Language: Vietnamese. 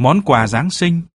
Món quà Giáng sinh.